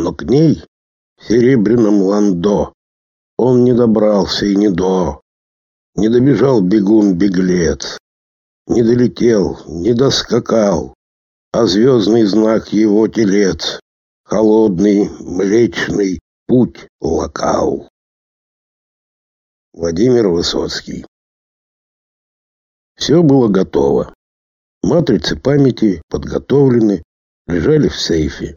но к ней в серебряном ландо он не добрался и не до. Не добежал бегун-беглец, не долетел, не доскакал, а звездный знак его телец, холодный, млечный путь локал. Владимир Высоцкий Все было готово. Матрицы памяти подготовлены, лежали в сейфе.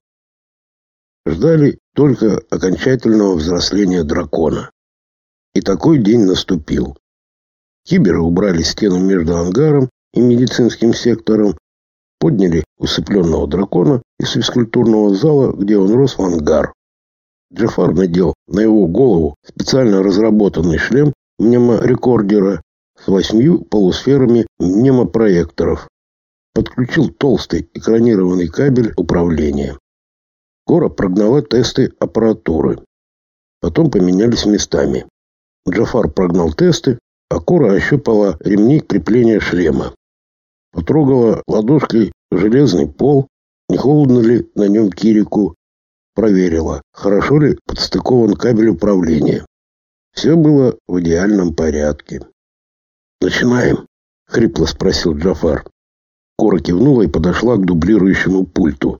Ждали только окончательного взросления дракона. И такой день наступил. Киберы убрали стену между ангаром и медицинским сектором, подняли усыпленного дракона из физкультурного зала, где он рос в ангар. Джафар надел на его голову специально разработанный шлем мнеморекордера с восьмью полусферами мнемопроекторов. Подключил толстый экранированный кабель управления. Кора прогнала тесты аппаратуры. Потом поменялись местами. Джафар прогнал тесты, а Кора ощупала ремни крепления шлема. Потрогала ладошкой железный пол, не холодно ли на нем Кирику. Проверила, хорошо ли подстыкован кабель управления. Все было в идеальном порядке. «Начинаем?» — хрипло спросил Джафар. Кора кивнула и подошла к дублирующему пульту.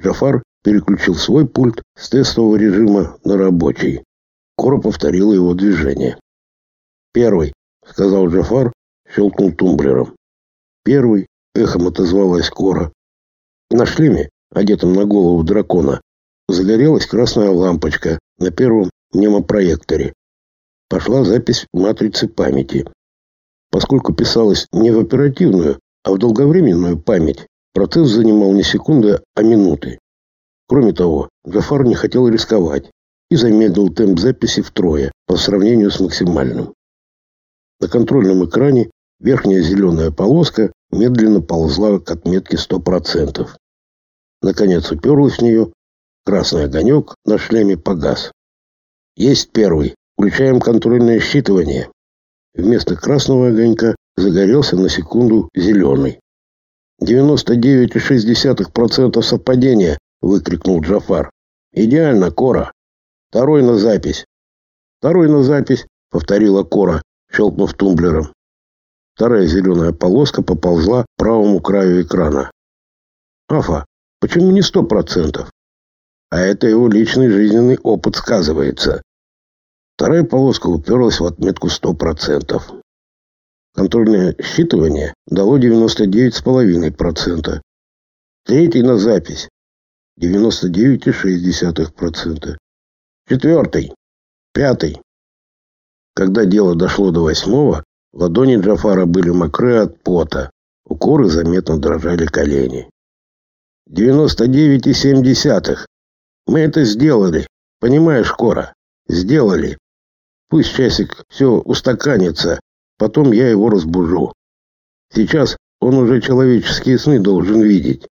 Джафар переключил свой пульт с тестового режима на рабочий. Кора повторила его движение. «Первый», — сказал Джафар, щелкнул тумблером. «Первый», — эхом отозвалась Кора. На шлеме, одетом на голову дракона, загорелась красная лампочка на первом мнемопроекторе. Пошла запись матрицы памяти. Поскольку писалось не в оперативную, а в долговременную память, процесс занимал не секунды, а минуты. Кроме того, Джафар не хотел рисковать и замедлил темп записи втрое по сравнению с максимальным. На контрольном экране верхняя зеленая полоска медленно ползла к отметке 100%. Наконец уперлась в нее, красный огонек на шлеме погас. Есть первый. Включаем контрольное считывание. Вместо красного огонька загорелся на секунду зеленый. 99,6% совпадения, выкрикнул Джафар. Идеально, Кора. Второй на запись. Второй на запись, повторила Кора, щелкнув тумблером. Вторая зеленая полоска поползла к правому краю экрана. Афа, почему не сто процентов? А это его личный жизненный опыт сказывается. Вторая полоска уперлась в отметку сто процентов. Контрольное считывание дало 99,5%. Третий на запись 99,6%. Четвертый. Пятый. Когда дело дошло до восьмого, ладони Джафара были мокры от пота. У коры заметно дрожали колени. 99,7. Мы это сделали. Понимаешь, Кора? Сделали. Пусть часик все устаканится, потом я его разбужу. Сейчас он уже человеческие сны должен видеть.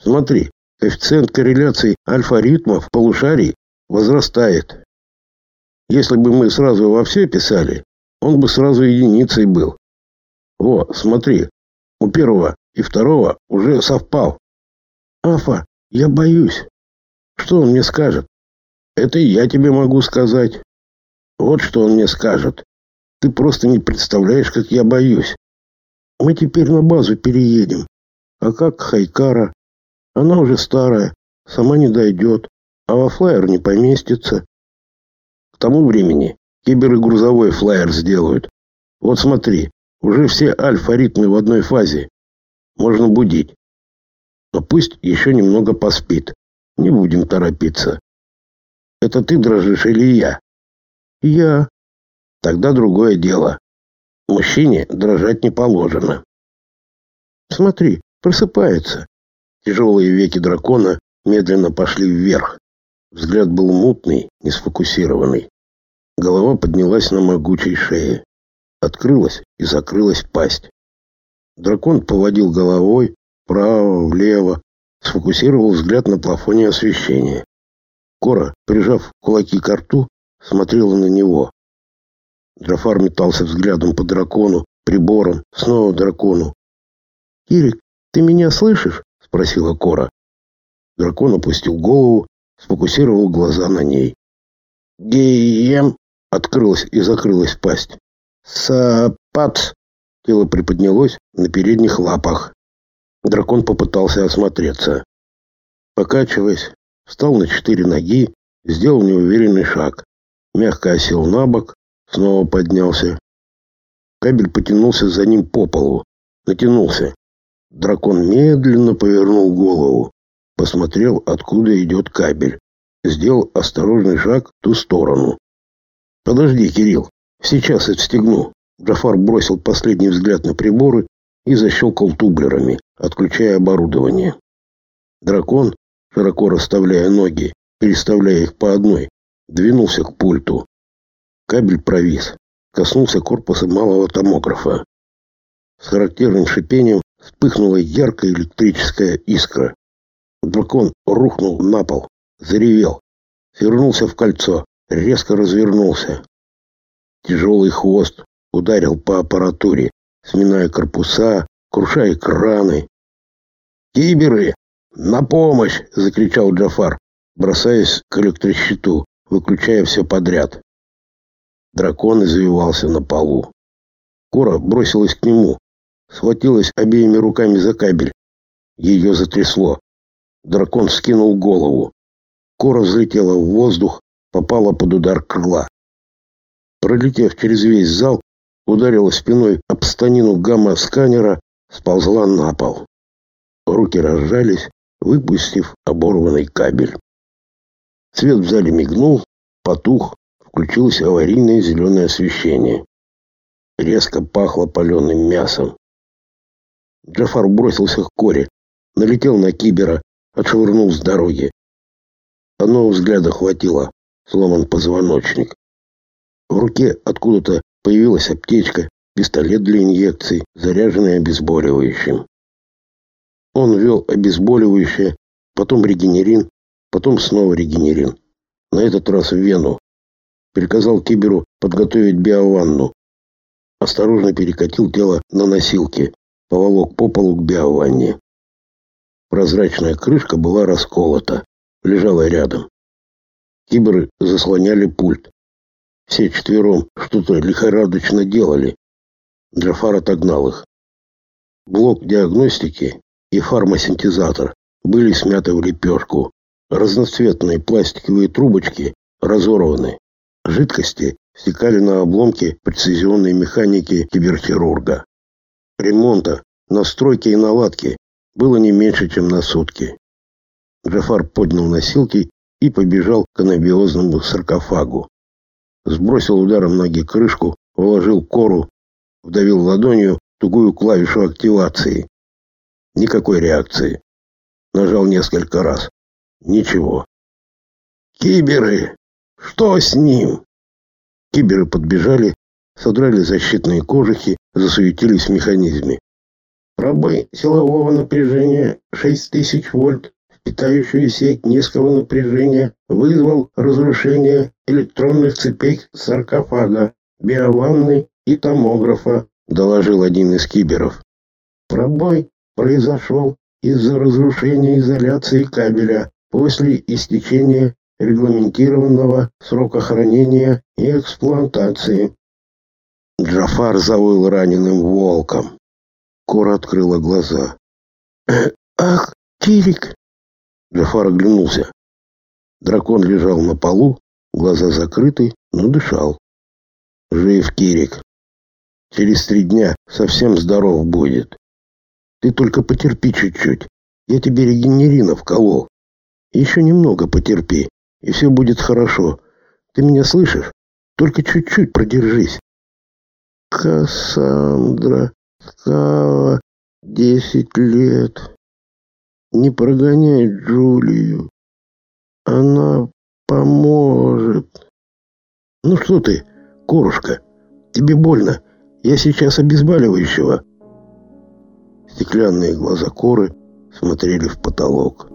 Смотри, коэффициент корреляции альфа-ритмов полушарий возрастает. Если бы мы сразу во все писали, он бы сразу единицей был. Во, смотри, у первого и второго уже совпал. Афа, я боюсь. Что он мне скажет? Это я тебе могу сказать. Вот что он мне скажет. Ты просто не представляешь, как я боюсь. Мы теперь на базу переедем. А как Хайкара? Она уже старая, сама не дойдет, а во флайер не поместится. К тому времени киберы грузовой флайер сделают. Вот смотри, уже все альфа-ритмы в одной фазе. Можно будить. Но пусть еще немного поспит. Не будем торопиться. Это ты дрожишь или я? Я. Тогда другое дело. Мужчине дрожать не положено. Смотри, просыпается. Тяжелые веки дракона медленно пошли вверх. Взгляд был мутный, не сфокусированный. Голова поднялась на могучей шее. Открылась и закрылась пасть. Дракон поводил головой вправо, влево, сфокусировал взгляд на плафоне освещения. Кора, прижав кулаки к рту, смотрела на него. Джафар метался взглядом по дракону, приборам, снова дракону. «Кирик, ты меня слышишь?» Спросила Кора. Дракон опустил голову, сфокусировал глаза на ней. «Гием!» — открылась и закрылась пасть. «Сапат!» — тело приподнялось на передних лапах. Дракон попытался осмотреться. Покачиваясь, встал на четыре ноги, сделал неуверенный шаг. Мягко осел на бок, снова поднялся. Кабель потянулся за ним по полу. Натянулся. Дракон медленно повернул голову. Посмотрел, откуда идет кабель. Сделал осторожный шаг в ту сторону. «Подожди, Кирилл, сейчас отстегну». Джафар бросил последний взгляд на приборы и защелкал тублерами, отключая оборудование. Дракон, широко расставляя ноги, переставляя их по одной, двинулся к пульту. Кабель провис, коснулся корпуса малого томографа. С характерным шипением вспыхнула яркая электрическая искра. Дракон рухнул на пол, заревел, свернулся в кольцо, резко развернулся. Тяжелый хвост ударил по аппаратуре, сминая корпуса, крушая краны. «Киберы! На помощь!» — закричал Джафар, бросаясь к электрощиту, выключая все подряд. Дракон извивался на полу. Кора бросилась к нему, схватилась обеими руками за кабель. Ее затрясло. Дракон скинул голову. Кора взлетела в воздух, попала под удар крыла. Пролетев через весь зал, ударила спиной об станину гамма-сканера, сползла на пол. Руки разжались, выпустив оборванный кабель. Свет в зале мигнул, потух, включилось аварийное зеленое освещение. Резко пахло паленым мясом. Джафар бросился к Коре, налетел на кибера, отшвырнул с дороги. Одного взгляда хватило, сломан позвоночник. В руке откуда-то появилась аптечка, пистолет для инъекций, заряженный обезболивающим. Он ввел обезболивающее, потом регенерин, потом снова регенерин. На этот раз в вену. Приказал Киберу подготовить биованну. Осторожно перекатил тело на носилки, поволок по полу к биованне. Прозрачная крышка была расколота, лежала рядом. Киберы заслоняли пульт. Все четвером что-то лихорадочно делали. Джафар отогнал их. Блок диагностики и фармасинтезатор были смяты в лепешку. Разноцветные пластиковые трубочки разорваны. Жидкости стекали на обломки прецизионной механики киберхирурга. Ремонта, настройки и наладки было не меньше, чем на сутки. Джафар поднял носилки и побежал к анабиозному саркофагу. Сбросил ударом ноги крышку, вложил кору, вдавил ладонью тугую клавишу активации. Никакой реакции. Нажал несколько раз. Ничего. «Киберы! Что с ним?» Киберы подбежали, содрали защитные кожухи, засуетились в механизме. Пробой силового напряжения 6000 вольт в питающую сеть низкого напряжения вызвал разрушение электронных цепей саркофага, биованны и томографа, доложил один из киберов. Пробой произошел из-за разрушения изоляции кабеля после истечения регламентированного срока хранения и эксплуатации. Джафар завыл раненым волком. Кора открыла глаза. «Ах, Кирик!» Джафар оглянулся. Дракон лежал на полу, глаза закрыты, но дышал. «Жив Кирик. Через три дня совсем здоров будет. Ты только потерпи чуть-чуть. Я тебе регенерина вколол. Еще немного потерпи, и все будет хорошо. Ты меня слышишь? Только чуть-чуть продержись». «Кассандра!» Скала, десять лет. Не прогоняй Джулию. Она поможет. Ну что ты, корушка, тебе больно? Я сейчас обезболивающего. Стеклянные глаза коры смотрели в потолок.